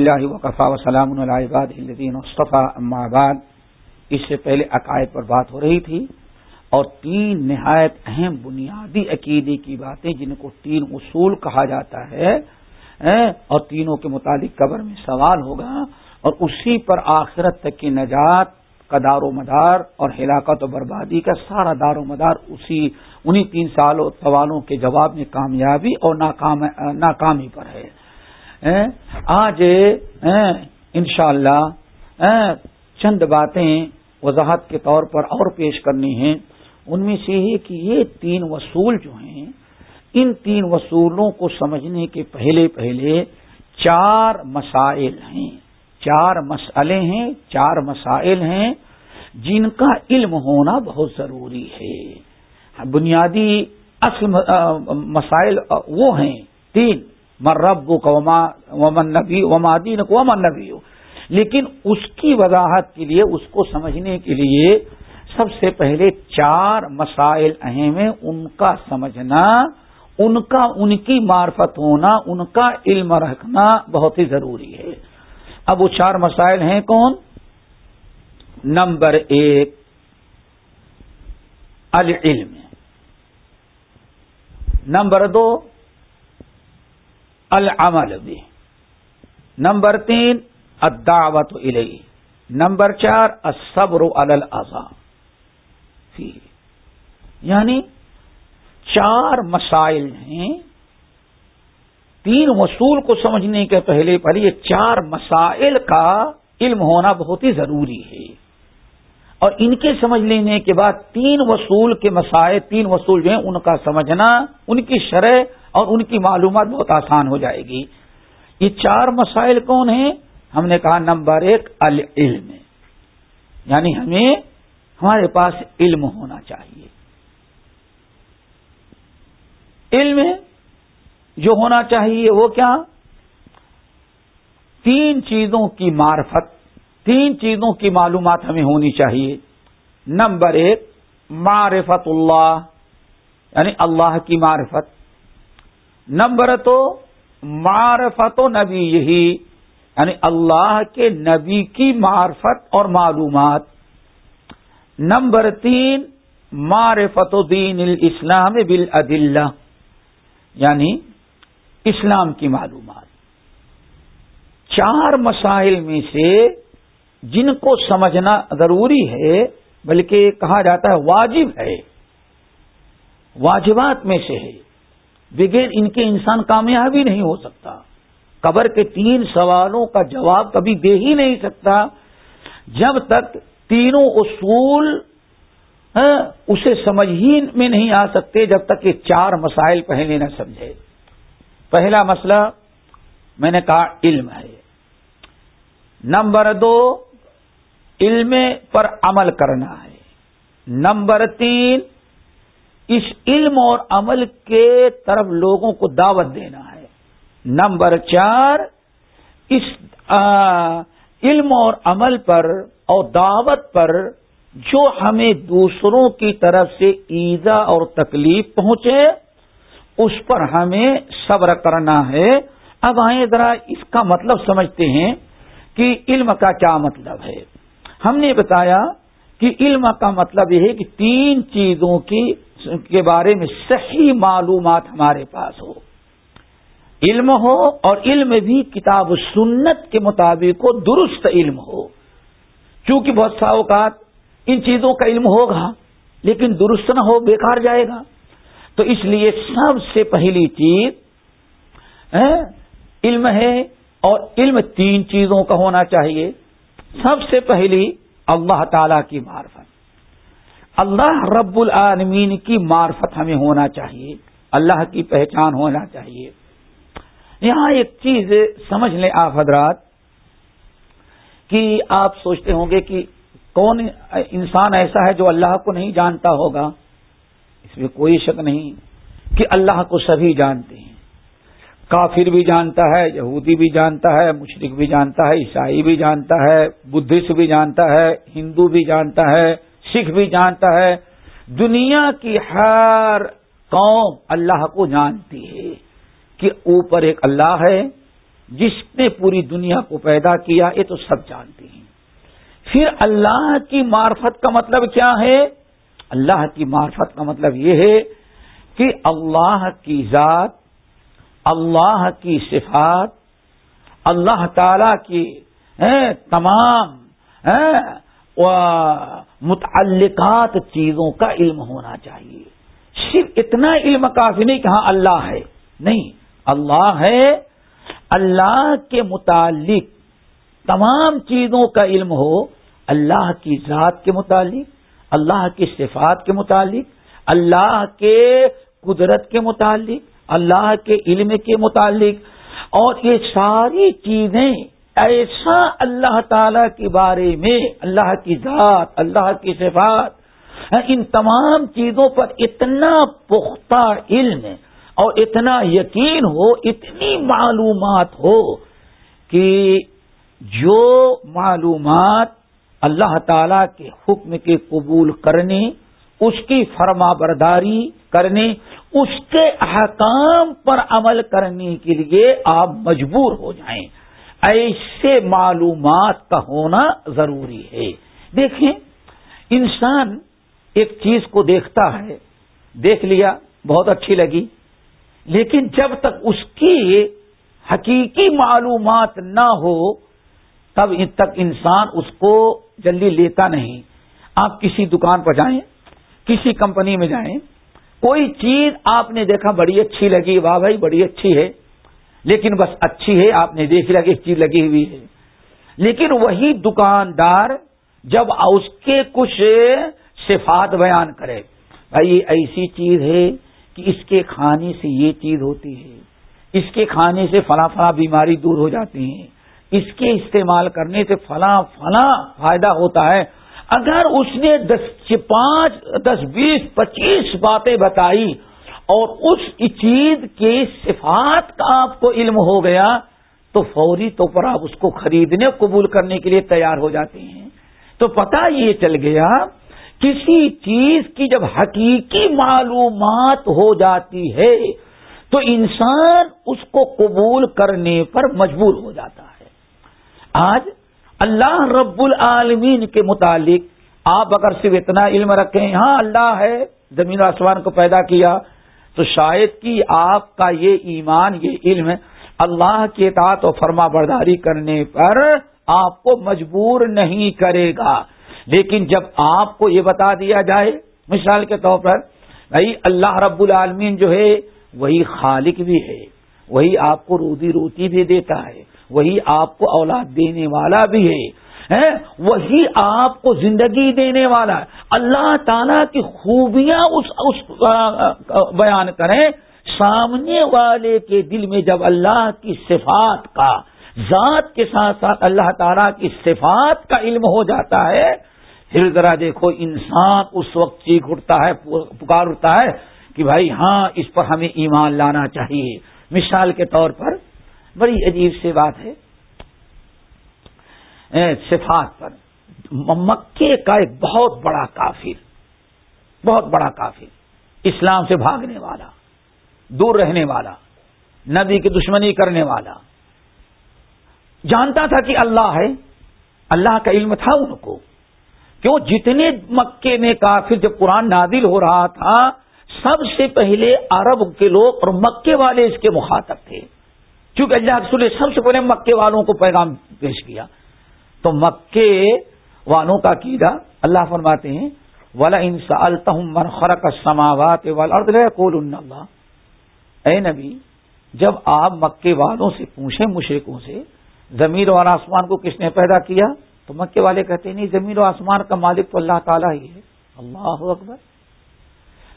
اللہ وقفا وسلام الدین مصطفیٰ بعد، اس سے پہلے عقائد پر بات ہو رہی تھی اور تین نہایت اہم بنیادی عقیدے کی باتیں جن کو تین اصول کہا جاتا ہے اور تینوں کے مطابق قبر میں سوال ہوگا اور اسی پر آخرت تک کی نجات کا دار و مدار اور ہلاکت و بربادی کا سارا دار و مدار اسی انہی تین سالوں سوالوں کے جواب میں کامیابی اور ناکامی پر ہے۔ آج انشاءاللہ اللہ چند باتیں وضاحت کے طور پر اور پیش کرنی ہیں۔ ان میں سے یہ کہ یہ تین وصول جو ہیں، ان تین وصولوں کو سمجھنے کے پہلے پہلے چار مسائل ہیں۔ چار مسئلے ہیں، چار مسائل ہیں جن کا علم ہونا بہت ضروری ہے۔ بنیادی اصل مسائل وہ ہیں۔ تین مرب ومن نبی ومادین ومن نبی. لیکن اس کی وضاحت کے لیے، اس کو سمجھنے کے لیے سب سے پہلے چار مسائل اہم ہیں۔ ان کا سمجھنا، ان کا ان کی معرفت ہونا، ان کا علم رکھنا بہت ہی ضروری ہے۔ اب وہ چار مسائل ہیں کون؟ نمبر ایک، العلم۔ نمبر دو العمل بھی۔ نمبر تین الدعوت الیہ۔ نمبر چار، الصبر علی الازام جی۔ یعنی چار مسائل ہیں۔ تین وصول کو سمجھنے کے پہلے پر یہ چار مسائل کا علم ہونا بہت ہی ضروری ہے۔ اور ان کے سمجھ لینے کے بعد تین وصول کے مسائل، تین وصول جو ہیں، ان کا سمجھنا، ان کی شرح اور ان کی معلومات بہت آسان ہو جائے گی۔ یہ چار مسائل کون ہیں؟ ہم نے کہا نمبر ایک، العلم۔ یعنی ہمیں، ہمارے پاس علم ہونا چاہیے۔ علم جو ہونا چاہیے وہ کیا؟ تین چیزوں کی معرفت، تین چیزوں کی معلومات ہمیں ہونی چاہیے۔ نمبر ایک، معرفت اللہ یعنی اللہ کی معرفت۔ نمبر تو معرفت و نبی یہی یعنی اللہ کے نبی کی معرفت اور معلومات۔ نمبر تین، معرفت و دین الاسلام بل یعنی اسلام کی معلومات۔ چار مسائل میں سے جن کو سمجھنا ضروری ہے، بلکہ کہا جاتا ہے واجب ہے، واجبات میں سے ہے۔ بغیر ان کے انسان کامیابی نہیں ہو سکتا۔ قبر کے تین سوالوں کا جواب کبھی دے ہی نہیں سکتا۔ جب تک تینوں اصول ہاں، اسے سمجھ ہی میں نہیں آ سکتے، جب تک یہ چار مسائل پہلے نہ سمجھے۔ پہلا مسئلہ، میں نے کہا علم ہے۔ نمبر دو، علم پر عمل کرنا ہے۔ نمبر تین اس علم اور عمل کے طرف لوگوں کو دعوت دینا ہے۔ نمبر چار، اس علم اور عمل پر اور دعوت پر جو ہمیں دوسروں کی طرف سے ایزا اور تکلیف پہنچے، اس پر ہمیں صبر کرنا ہے۔ اب آئیں ذرا اس کا مطلب سمجھتے ہیں کہ علم کا کیا مطلب ہے۔ ہم نے بتایا کہ علم کا مطلب یہ ہے کہ تین چیزوں کی کے بارے میں صحیح معلومات ہمارے پاس ہو۔ علم ہو اور علم بھی کتاب و سنت کے مطابق ہو، درست علم ہو۔ چونکہ بہت سا اوقات ان چیزوں کا علم ہوگا، لیکن درست نہ ہو، بیکار جائے گا۔ تو اس لیے سب سے پہلی چیز علم ہے اور علم تین چیزوں کا ہونا چاہیے۔ سب سے پہلی اللہ تعالی کی معرفت۔ اللہ رب العالمین کی معرفت ہمیں ہونا چاہیے، اللہ کی پہچان ہونا چاہیے۔ یہاں ایک چیز سمجھ لیں آپ حضرات، کہ آپ سوچتے ہوں گے کہ کون انسان ایسا ہے جو اللہ کو نہیں جانتا ہوگا؟ اس میں کوئی شک نہیں کہ اللہ کو سبھی جانتے ہیں۔ کافر بھی جانتا ہے، یہودی بھی جانتا ہے مشرق بھی جانتا ہے، عیسائی بھی جانتا ہے، بدھسٹ بھی جانتا ہے، ہندو بھی جانتا ہے۔ سکھ بھی جانتا ہے۔ دنیا کی ہر قوم اللہ کو جانتی ہے کہ اوپر ایک اللہ ہے، جس نے پوری دنیا کو پیدا کیا، یہ تو سب جانتے ہیں۔ پھر اللہ کی معرفت کا مطلب کیا ہے؟ اللہ کی معرفت کا مطلب یہ ہے کہ اللہ کی ذات، اللہ کی صفات، اللہ تعالی کی تمام متعلقات چیزوں کا علم ہونا چاہیے۔ صرف اتنا علم کافی نہیں کہ ہاں اللہ ہے۔ نہیں، اللہ ہے۔ اللہ کے متعلق تمام چیزوں کا علم ہو، اللہ کی ذات کے متعلق، اللہ کی صفات کے متعلق، اللہ کے قدرت کے متعلق، اللہ کے علم کے متعلق۔ اور یہ ساری چیزیں ایسا اللہ تعالی کے بارے میں اللہ کی ذات، اللہ کی صفات، ان تمام چیزوں پر اتنا پختہ علم اور اتنا یقین ہو، اتنی معلومات ہو کہ جو معلومات اللہ تعالی کے حکم کے قبول کرنے، اس کی فرما برداری کرنے، اس کے احکام پر عمل کرنے کے لیے آپ مجبور ہو جائیں۔ ایسے معلومات کا ہونا ضروری ہے۔ دیکھیں، انسان ایک چیز کو دیکھتا ہے، دیکھ لیا، بہت اچھی لگی، لیکن جب تک اس کی حقیقی معلومات نہ ہو، تب تک انسان اس کو جلدی لیتا نہیں۔ آپ کسی دکان پر جائیں، کسی کمپنی میں جائیں، کوئی چیز آپ نے دیکھا، بڑی اچھی لگی، واہ بھائی، بڑی اچھی ہے۔ لیکن بس اچھی ہے، آپ نے دیکھ لیا کہ ایک چیز لگی ہوئی ہے۔ لیکن وہی دکاندار جب اس کے کچھ صفات بیان کرے، بھائی یہ ایسی چیز ہے کہ اس کے کھانے سے یہ چیز ہوتی ہے، اس کے کھانے سے فلاں فلاں بیماری دور ہو جاتی ہیں، اس کے استعمال کرنے سے فلاں فلاں فائدہ ہوتا ہے۔ اگر اس نے دس، پانچ، دس، بیس، پچیس باتیں بتائی اور اس چیز کے صفات کا آپ کو علم ہو گیا تو فوری طور پر آپ اس کو خریدنے قبول کرنے کے لیے تیار ہو جاتے ہیں۔ تو پتا یہ چل گیا کسی چیز کی جب حقیقی معلومات ہو جاتی ہے تو انسان اس کو قبول کرنے پر مجبور ہو جاتا ہے۔ آج اللہ رب العالمین کے متعلق آپ اگر صرف اتنا علم رکھیں ہاں اللہ ہے، زمین و آسمان کو پیدا کیا تو شاید کہ آپ کا یہ ایمان، یہ علم اللہ کے اطاعت و فرما برداری کرنے پر آپ کو مجبور نہیں کرے گا۔ لیکن جب آپ کو یہ بتا دیا جائے، مثال کے طور پر، بھائی اللہ رب العالمین جو ہے، وہی خالق بھی ہے، وہی آپ کو روزی روٹی بھی دیتا ہے، وہی آپ کو اولاد دینے والا بھی ہے۔ وہی آپ کو زندگی دینے والا ہے۔ اللہ تعالی کی خوبیاں اس, اس بیان کریں۔ سامنے والے کے دل میں جب اللہ کی صفات کا ذات کے ساتھ ساتھ اللہ تعالیٰ کی صفات کا علم ہو جاتا ہے پھر ذرا دیکھو انسان اس وقت چیخ اٹھتا ہے پکار اٹھتا ہے کہ بھائی ہاں اس پر ہمیں ایمان لانا چاہیے۔ مثال کے طور پر بڑی عجیب سی بات ہے۔ صفات پر۔ مکے کا ایک بہت بڑا کافر، بہت بڑا کافر، اسلام سے بھاگنے والا، دور رہنے والا، نبی کی دشمنی کرنے والا۔ جانتا تھا کہ اللہ ہے، اللہ کا علم تھا ان کو۔ کیوں؟ جتنے مکے میں کافر جب قرآن نادل ہو رہا تھا، سب سے پہلے عرب کے لوگ اور مکے والے اس کے مخاطب تھے۔ کیونکہ اللہ رسول سب سے پہلے مکے والوں کو پیغام پیش کیا۔ تو مکے والوں کا کیدا اللہ فرماتے ہیں ولا انسا التحم من خرق سماوات اللہ اے نبی، جب آپ مکے والوں سے پوچھیں مشرقوں سے، زمین اور آسمان کو کس نے پیدا کیا؟ تو مکے والے کہتے نہیں، زمین و آسمان کا مالک تو اللہ تعالیٰ ہی ہے۔ اللہ اکبر۔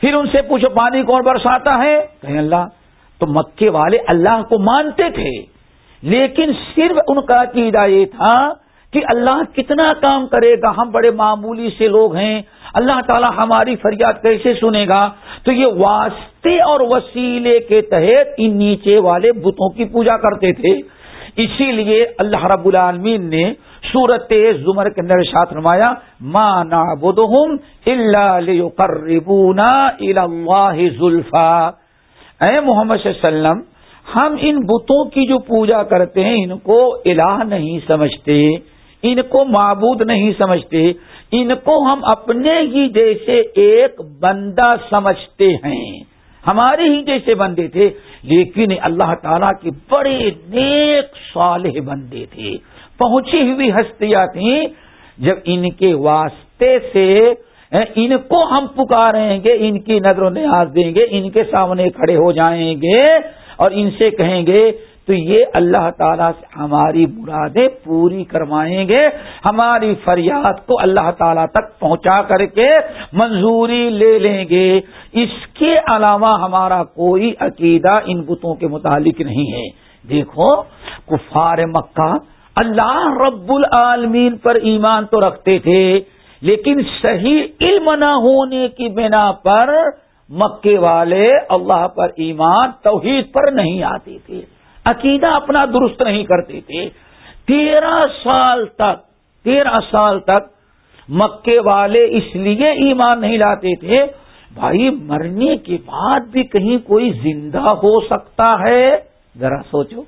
پھر ان سے پوچھو، پانی کون برساتا ہے؟ کہیں اللہ۔ تو مکے والے اللہ کو مانتے تھے، لیکن صرف ان کا عقیدہ یہ تھا کہ اللہ کتنا کام کرے گا، ہم بڑے معمولی سے لوگ ہیں، اللہ تعالیٰ ہماری فریاد کیسے سنے گا؟ تو یہ واسطے اور وسیلے کے تحت ان نیچے والے بتوں کی پوجا کرتے تھے۔ اسی لیے اللہ رب العالمین نے سورت زمر کے اندر ساتھ نمایا مانا بدھ اللہ زلفا. اے محمد صلی اللہ علیہ وسلم، ہم ان بتوں کی جو پوجا کرتے ہیں، ان کو الہ نہیں سمجھتے۔ ان کو معبود نہیں سمجھتے، ان کو ہم اپنے ہی جیسے ایک بندہ سمجھتے ہیں۔ ہمارے ہی جیسے بندے تھے، لیکن اللہ تعالیٰ کے بڑے نیک صالح بندے تھے۔ پہنچی ہوئی ہستیاں تھیں جب ان کے واسطے سے ان کو ہم پکاریں گے، ان کی نظر و نیاز دیں گے، ان کے سامنے کھڑے ہو جائیں گے اور ان سے کہیں گے تو یہ اللہ تعالیٰ سے ہماری مرادیں پوری کروائیں گے، ہماری فریاد کو اللہ تعالیٰ تک پہنچا کر کے منظوری لے لیں گے۔ اس کے علاوہ ہمارا کوئی عقیدہ ان بتوں کے متعلق نہیں ہے۔ دیکھو، کفار مکہ اللہ رب العالمین پر ایمان تو رکھتے تھے، لیکن صحیح علم نہ ہونے کی بنا پر مکے والے اللہ پر ایمان توحید پر نہیں آتے تھے۔ عقیدہ اپنا درست نہیں کرتے تھے تیرہ سال تک، تیرہ سال تک مکے والے اس لیے ایمان نہیں لاتے تھے۔ بھائی، مرنے کے بعد بھی کہیں کوئی زندہ ہو سکتا ہے؟ ذرا سوچو۔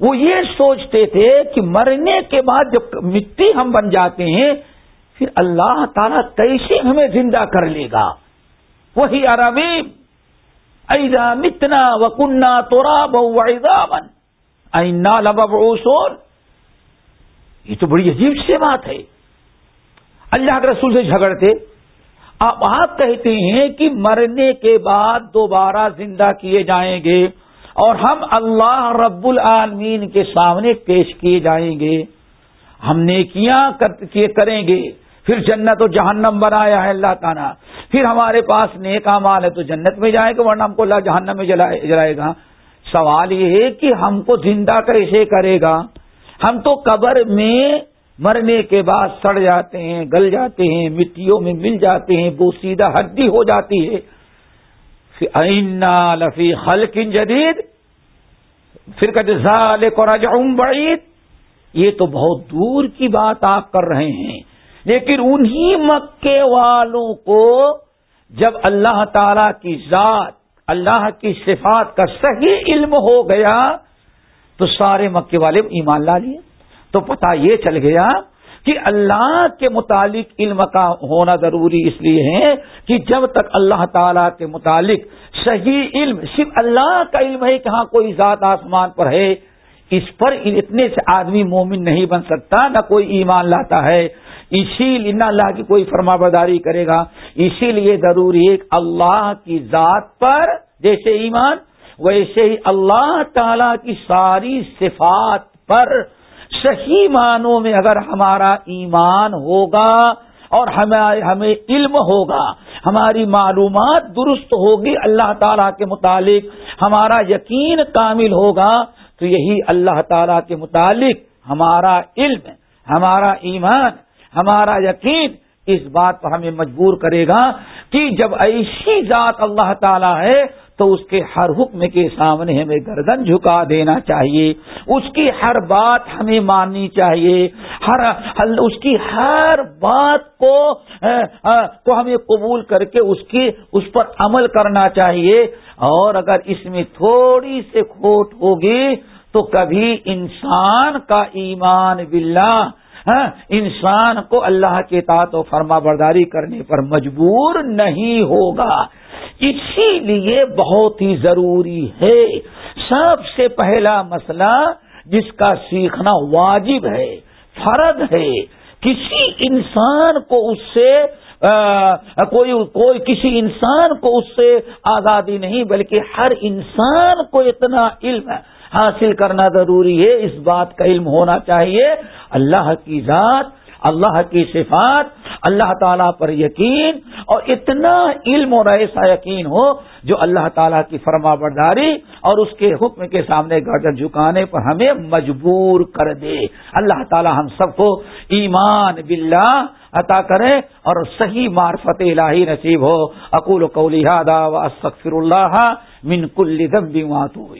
وہ یہ سوچتے تھے کہ مرنے کے بعد جب مٹی ہم بن جاتے ہیں، پھر اللہ تعالیٰ کیسے ہمیں زندہ کر لے گا؟ وہی عربی۔ ایزا متنا و کنہ تورا بن اینا لبسون یہ تو بڑی عجیب سی بات ہے۔ اللہ کے رسول سے جھگڑتے آپ آپ کہتے ہیں کہ مرنے کے بعد دوبارہ زندہ کیے جائیں گے اور ہم اللہ رب العالمین کے سامنے پیش کیے جائیں گے۔ ہم نیکیاں کریں گے؟ پھر جنت و جہنم بنایا ہے اللہ تعالیٰ۔ پھر ہمارے پاس نیک مال ہے تو جنت میں جائے گا ورنہ ہم کو اللہ جہنم میں جلائے گا۔ سوال یہ ہے کہ ہم کو زندہ کیسے کرے گا؟ ہم تو قبر میں مرنے کے بعد سڑ جاتے ہیں، گل جاتے ہیں، مٹیوں میں مل جاتے ہیں وہ سیدھا ہڈی ہو جاتی ہے۔ لفی خلق جدید پھر کہتے ظال بعید یہ تو بہت دور کی بات آپ کر رہے ہیں۔ لیکن انہی مکے والوں کو جب اللہ تعالی کی ذات، اللہ کی صفات کا صحیح علم ہو گیا، تو سارے مکے والے ایمان لا لیے۔ تو پتا یہ چل گیا کہ اللہ کے متعلق علم کا ہونا ضروری اس لیے ہے کہ جب تک اللہ تعالی کے متعلق صحیح علم، صرف اللہ کا علم ہے کہ ہاں کوئی ذات آسمان پر ہے، اس پر اتنے سے آدمی مومن نہیں بن سکتا، نہ کوئی ایمان لاتا ہے۔ اسی لیے نہ اللہ کی کوئی فرما برداری کرے گا۔ اسی لیے ضروری ہے اللہ کی ذات پر جیسے ایمان، ویسے ہی اللہ تعالی کی ساری صفات پر صحیح معنوں میں اگر ہمارا ایمان ہوگا اور ہمیں ہمیں علم ہوگا، ہماری معلومات درست ہوگی اللہ تعالی کے متعلق، ہمارا یقین کامل ہوگا، تو یہی اللہ تعالی کے متعلق ہمارا علم ہمارا ایمان ہمارا یقین اس بات پر ہمیں مجبور کرے گا کہ جب ایسی ذات اللہ تعالی ہے تو اس کے ہر حکم کے سامنے ہمیں گردن جھکا دینا چاہیے۔ اس کی ہر بات ہمیں ماننی چاہیے۔ ہر اس کی ہر بات کو کو ہمیں قبول کر کے اس کی، اس پر عمل کرنا چاہیے۔ اور اگر اس میں تھوڑی سے کھوٹ ہوگی تو کبھی انسان کا ایمان باللہ ہاں، انسان کو اللہ کے تعت و فرما برداری کرنے پر مجبور نہیں ہوگا۔ اسی لیے بہت ہی ضروری ہے۔ سب سے پہلا مسئلہ جس کا سیکھنا واجب ہے فرد ہے۔ کسی انسان کو اس سے کوئی کوئی کسی انسان کو اس سے آزادی نہیں بلکہ ہر انسان کو اتنا علم حاصل کرنا ضروری ہے۔ اس بات کا علم ہونا چاہیے۔ اللہ کی ذات، اللہ کی صفات، اللہ تعالیٰ پر یقین اور اتنا علم اور ایسا یقین ہو جو اللہ تعالیٰ کی فرما برداری اور اس کے حکم کے سامنے گردن جھکانے پر ہمیں مجبور کر دے۔ اللہ تعالیٰ ہم سب کو ایمان باللہ عطا کرے اور صحیح معرفت الہی نصیب ہو۔ اقول و قولی و استغفر اللہ من کل ذنب واتوب